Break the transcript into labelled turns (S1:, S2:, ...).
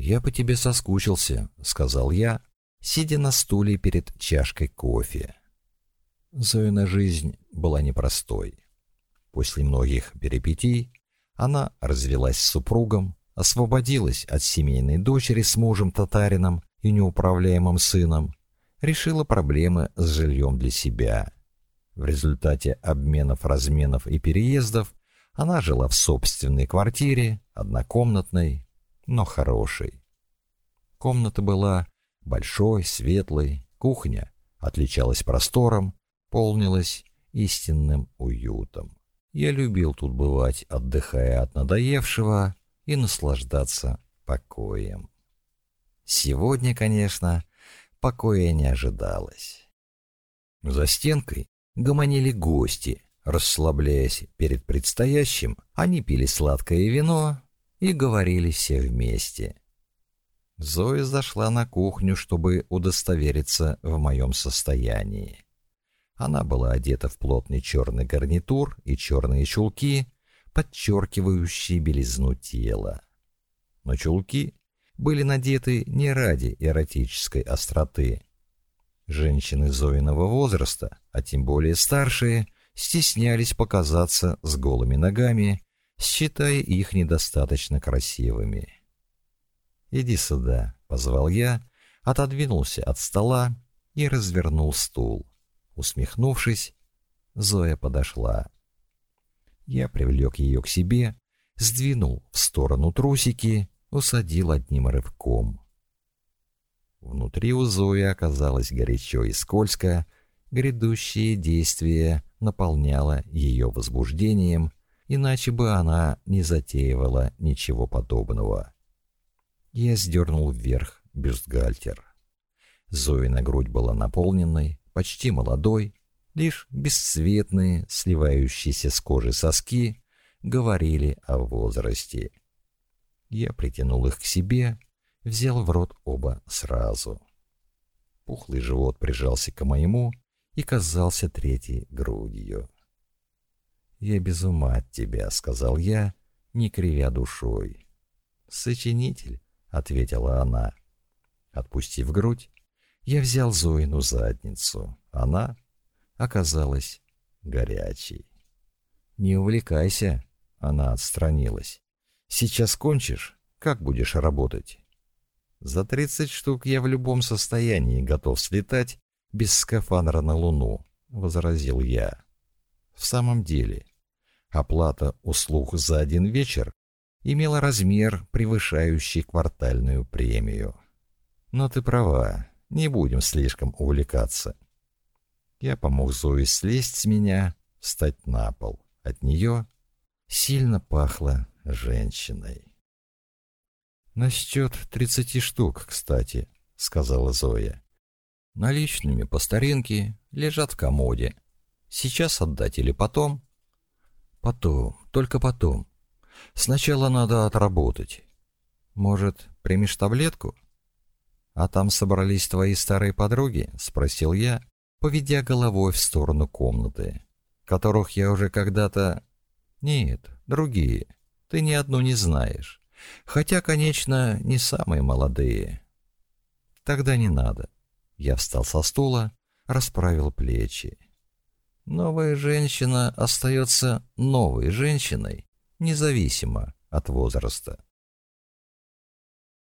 S1: «Я по тебе соскучился», — сказал я, сидя на стуле перед чашкой кофе. Зоина жизнь была непростой. После многих перипетий она развелась с супругом, освободилась от семейной дочери с мужем-татарином и неуправляемым сыном, решила проблемы с жильем для себя. В результате обменов, разменов и переездов она жила в собственной квартире, однокомнатной, но хорошей. Комната была большой, светлой, кухня отличалась простором, полнилась истинным уютом. Я любил тут бывать, отдыхая от надоевшего и наслаждаться покоем. Сегодня, конечно, покоя не ожидалось. За стенкой гомонили гости. Расслабляясь перед предстоящим, они пили сладкое вино и говорили все вместе. Зоя зашла на кухню, чтобы удостовериться в моем состоянии. Она была одета в плотный черный гарнитур и черные чулки, подчеркивающие белизну тела. Но чулки были надеты не ради эротической остроты. Женщины Зоиного возраста, а тем более старшие, стеснялись показаться с голыми ногами, считая их недостаточно красивыми. «Иди сюда», — позвал я, отодвинулся от стола и развернул стул. Усмехнувшись, Зоя подошла. Я привлек ее к себе, сдвинул в сторону трусики усадил одним рывком. Внутри у Зои оказалось горячо и скользко, грядущее действие наполняло ее возбуждением, иначе бы она не затеивала ничего подобного. Я сдернул вверх бюстгальтер. Зоина грудь была наполненной, почти молодой, лишь бесцветные, сливающиеся с кожи соски говорили о возрасте. Я притянул их к себе, взял в рот оба сразу. Пухлый живот прижался к моему и казался третьей грудью. «Я без ума от тебя», — сказал я, не кривя душой. «Сочинитель», — ответила она. Отпустив грудь, я взял Зоину задницу. Она оказалась горячей. «Не увлекайся», — она отстранилась. Сейчас кончишь, как будешь работать? За тридцать штук я в любом состоянии готов слетать без скафандра на Луну, возразил я. В самом деле, оплата услуг за один вечер имела размер, превышающий квартальную премию. Но ты права, не будем слишком увлекаться. Я помог Зое слезть с меня, встать на пол. От нее сильно пахло женщиной. «На счет тридцати штук, кстати», — сказала Зоя. «Наличными по старинке лежат в комоде. Сейчас отдать или потом?» «Потом, только потом. Сначала надо отработать. Может, примешь таблетку?» «А там собрались твои старые подруги?» — спросил я, поведя головой в сторону комнаты, которых я уже когда-то... Нет, другие. Ты ни одну не знаешь. Хотя, конечно, не самые молодые. Тогда не надо. Я встал со стула, расправил плечи. Новая женщина остается новой женщиной, независимо от возраста.